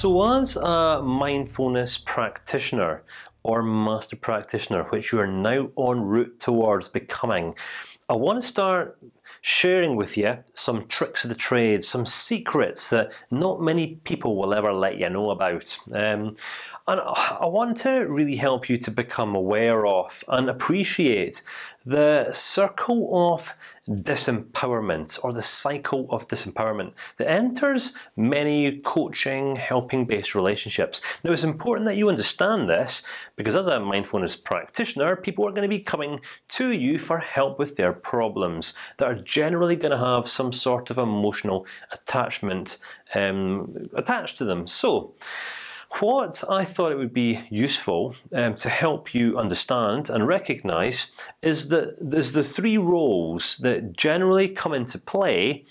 So, as a mindfulness practitioner or master practitioner, which you are now en route towards becoming, I want to start sharing with you some tricks of the trade, some secrets that not many people will ever let you know about. Um, and I want to really help you to become aware of and appreciate the circle of disempowerment or the cycle of disempowerment that enters many coaching, helping-based relationships. Now, it's important that you understand this because, as a mindfulness practitioner, people are going to be coming to you for help with their problems that are generally going to have some sort of emotional attachment um, attached to them. So. What I thought it would be useful um, to help you understand and recognize is that there's the three roles that generally come into play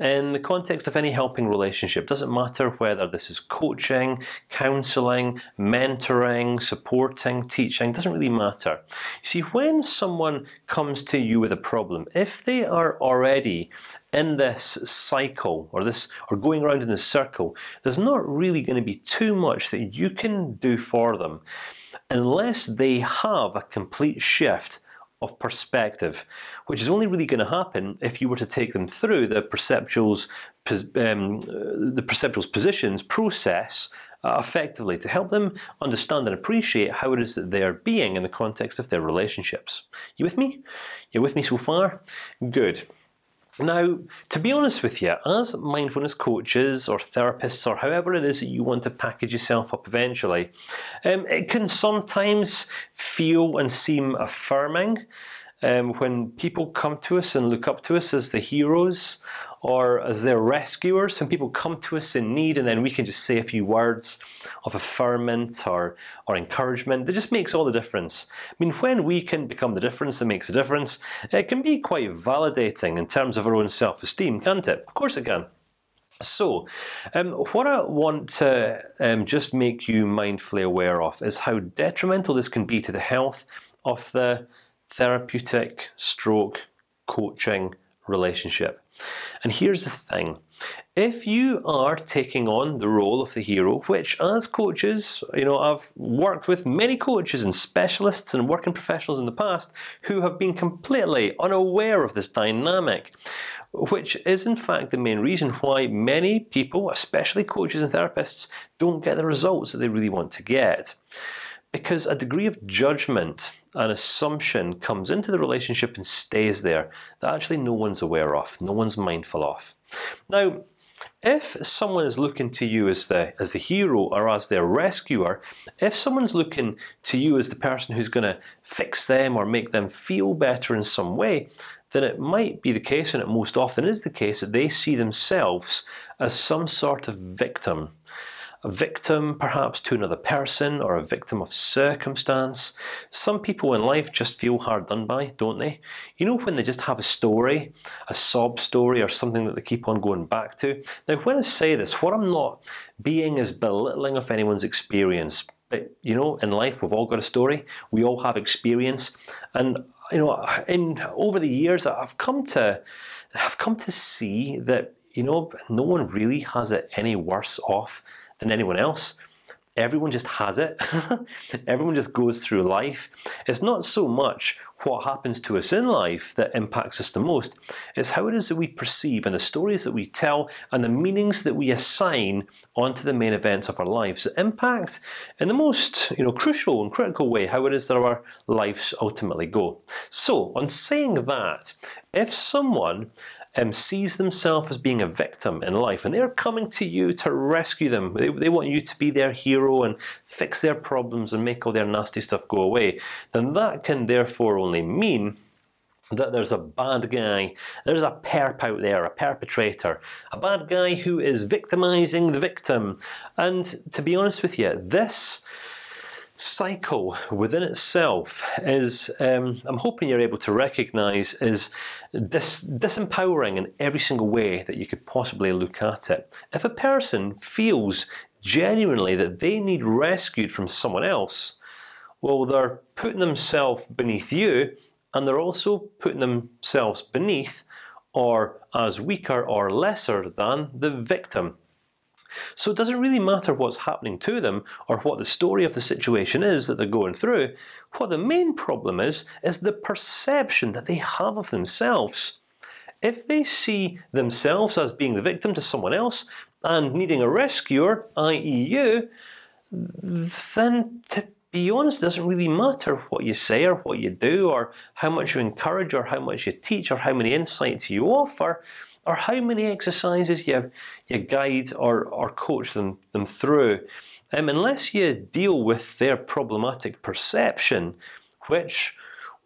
in the context of any helping relationship. Doesn't matter whether this is coaching, counseling, mentoring, supporting, teaching. Doesn't really matter. You see, when someone comes to you with a problem, if they are already in this cycle or this or going around in this circle, there's not really going to be too much that you can do for them, unless they have a complete shift of perspective, which is only really going to happen if you were to take them through the perceptuals, um, the perceptuals positions process uh, effectively to help them understand and appreciate how it is that they are being in the context of their relationships. You with me? You with me so far? Good. Now, to be honest with you, as mindfulness coaches or therapists or however it is that you want to package yourself up eventually, um, it can sometimes feel and seem affirming um, when people come to us and look up to us as the heroes or as their rescuers. When people come to us in need, and then we can just say a few words of affirmation or or encouragement, that just makes all the difference. I mean, when we can become the difference that makes a difference, it can be quite validating in terms of our own self-esteem, can't it? Of course, it can. So, um, what I want to um, just make you mindfully aware of is how detrimental this can be to the health of the therapeutic stroke coaching relationship. And here's the thing: if you are taking on the role of the hero, which as coaches, you know, I've worked with many coaches and specialists and working professionals in the past who have been completely unaware of this dynamic, which is in fact the main reason why many people, especially coaches and therapists, don't get the results that they really want to get because a degree of judgment and assumption comes into the relationship and stays there that actually no one's aware of, no one's mindful of. Now, if someone is looking to you as the as the hero or as their rescuer, if someone's looking to you as the person who's going to fix them or make them feel better in some way, then it might be the case, and it most often is the case, that they see themselves as some sort of victim a victim perhaps to another person or a victim of circumstance. Some people in life just feel hard done by, don't they? You know when they just have a story, a sob story, or something that they keep on going back to. Now, when I say this, what I'm not being is belittling of anyone's experience. But you know, in life we've all got a story. We all have experience, and you know, in over the years I've come to, I've come to see that you know no one really has it any worse off than anyone else. Everyone just has it. Everyone just goes through life. It's not so much what happens to us in life that impacts us the most. It's how it is that we perceive and the stories that we tell and the meanings that we assign onto the main events of our lives that impact, in the most you know crucial and critical way, how it is that our lives ultimately go. So, on saying that, if someone um, sees themselves as being a victim in life, and they're coming to you to rescue them. They, they want you to be their hero and fix their problems and make all their nasty stuff go away. Then that can therefore only mean that there's a bad guy, there's a perp out there, a perpetrator, a bad guy who is victimizing the victim. And to be honest with you, this cycle within itself is, um, I'm hoping you're able to recognize, is dis disempowering in every single way that you could possibly look at it. If a person feels genuinely that they need rescued from someone else, well, they're putting themselves beneath you, and they're also putting themselves beneath, or as weaker or lesser than the victim. So it doesn't really matter what's happening to them or what the story of the situation is that they're going through. What the main problem is is the perception that they have of themselves. If they see themselves as being the victim to someone else and needing a rescuer, i.e., you, then to be honest, it doesn't really matter what you say or what you do, or how much you encourage, or how much you teach, or how many insights you offer, or how many exercises you you guide or or coach them them through. Um, unless you deal with their problematic perception, which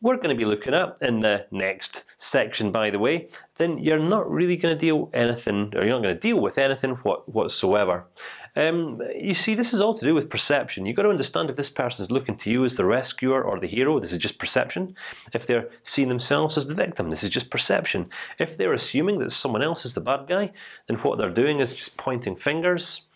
we're going to be looking at in the next section, by the way, then you're not really going to deal anything, or you're not going to deal with anything what, whatsoever. Um, you see, this is all to do with perception. You've got to understand if this person is looking to you as the rescuer or the hero. This is just perception. If they're seeing themselves as the victim, this is just perception. If they're assuming that someone else is the bad guy, then what they're doing is just pointing fingers.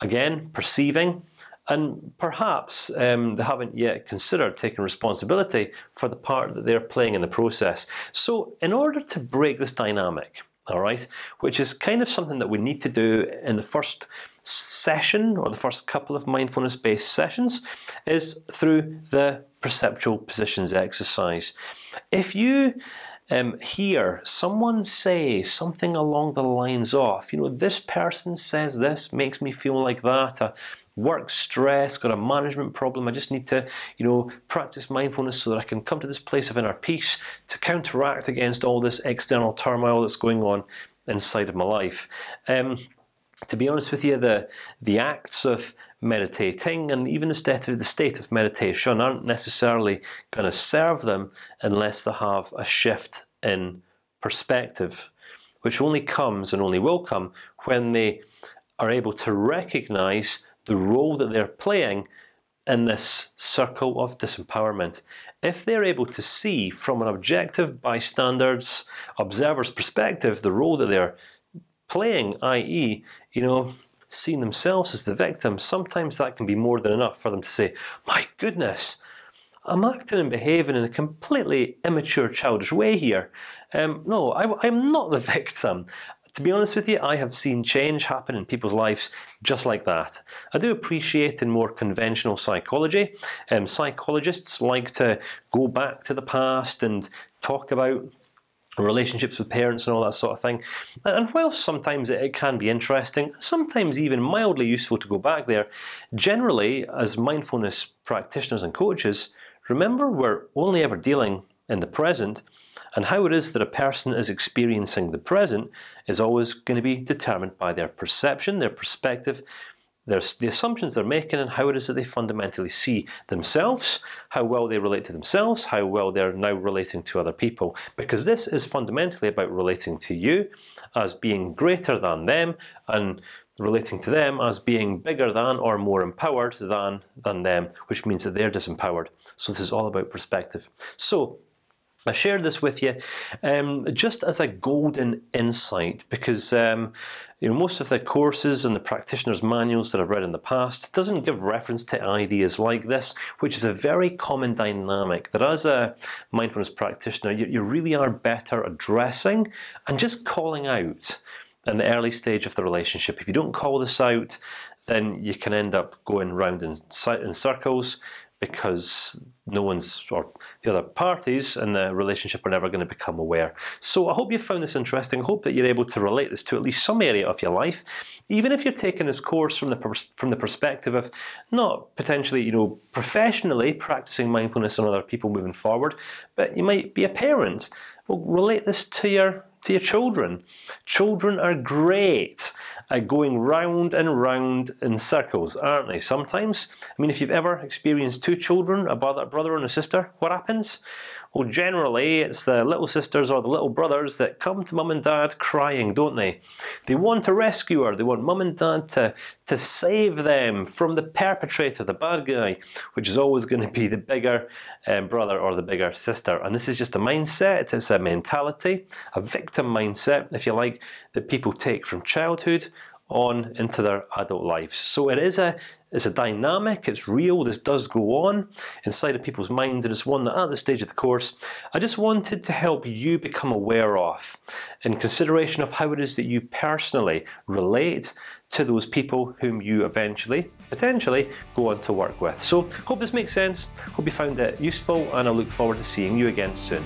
Again, perceiving and perhaps um, they haven't yet considered taking responsibility for the part that they're playing in the process. So, in order to break this dynamic, all right, which is kind of something that we need to do in the first session or the first couple of mindfulness-based sessions, is through the perceptual positions exercise. If you um, hear someone say something along the lines of, you know, this person says this makes me feel like that. Uh, work stress, got a management problem. I just need to, you know, practice mindfulness so that I can come to this place of inner peace to counteract against all this external turmoil that's going on inside of my life. Um, to be honest with you, the the acts of meditating and even the state of the state of meditation aren't necessarily going to serve them unless they have a shift in perspective, which only comes and only will come when they are able to recognize the role that they're playing in this circle of disempowerment. If they're able to see from an objective bystander's observer's perspective the role that they're playing, i.e., you know, seeing themselves as the victim, sometimes that can be more than enough for them to say, "My goodness." I'm acting and behaving in a completely immature, childish way here. Um, no, I, am not the victim to be honest with you, I have seen change happen in people's lives just like that. I do appreciate in more conventional psychology, um, psychologists like to go back to the past and talk about relationships with parents and all that sort of thing. And while sometimes it can be interesting, sometimes even mildly useful to go back there, generally, as mindfulness practitioners and coaches, remember we're only ever dealing in the present, and how it is that a person is experiencing the present is always going to be determined by their perception, their perspective, their, the assumptions they're making, and how it is that they fundamentally see themselves, how well they relate to themselves, how well they're now relating to other people. Because this is fundamentally about relating to you as being greater than them, and relating to them as being bigger than or more empowered than than them, which means that they're disempowered. So this is all about perspective. So I shared this with you um, just as a golden insight because um, you know most of the courses and the practitioners' manuals that I've read in the past doesn't give reference to ideas like this, which is a very common dynamic that as a mindfulness practitioner you, you really are better addressing and just calling out in the early stage of the relationship. If you don't call this out, then you can end up going round in, in circles because no one's or the other parties in the relationship are never going to become aware. So I hope you found this interesting. I hope that you're able to relate this to at least some area of your life, even if you're taking this course from the from the perspective of not potentially, you know, professionally practicing mindfulness on other people moving forward, but you might be a parent. Well, relate this to your to your children. Children are great uh, going round and round in circles, aren't they? Sometimes. I mean, if you've ever experienced two children, a brother, brother and a sister, what happens? Well, generally, it's the little sisters or the little brothers that come to mum and dad crying, don't they? They want a rescuer. They want mum and dad to to save them from the perpetrator, the bad guy, which is always going to be the bigger um, brother or the bigger sister. And this is just a mindset. It's a mentality, a victim mindset, if you like, that people take from childhood on into their adult lives. So it is a it's a dynamic. It's real. This does go on inside of people's minds. And It is one that, at this stage of the course, I just wanted to help you become aware of, in consideration of how it is that you personally relate to those people whom you eventually, potentially, go on to work with. So, hope this makes sense. Hope you found it useful, and I look forward to seeing you again soon.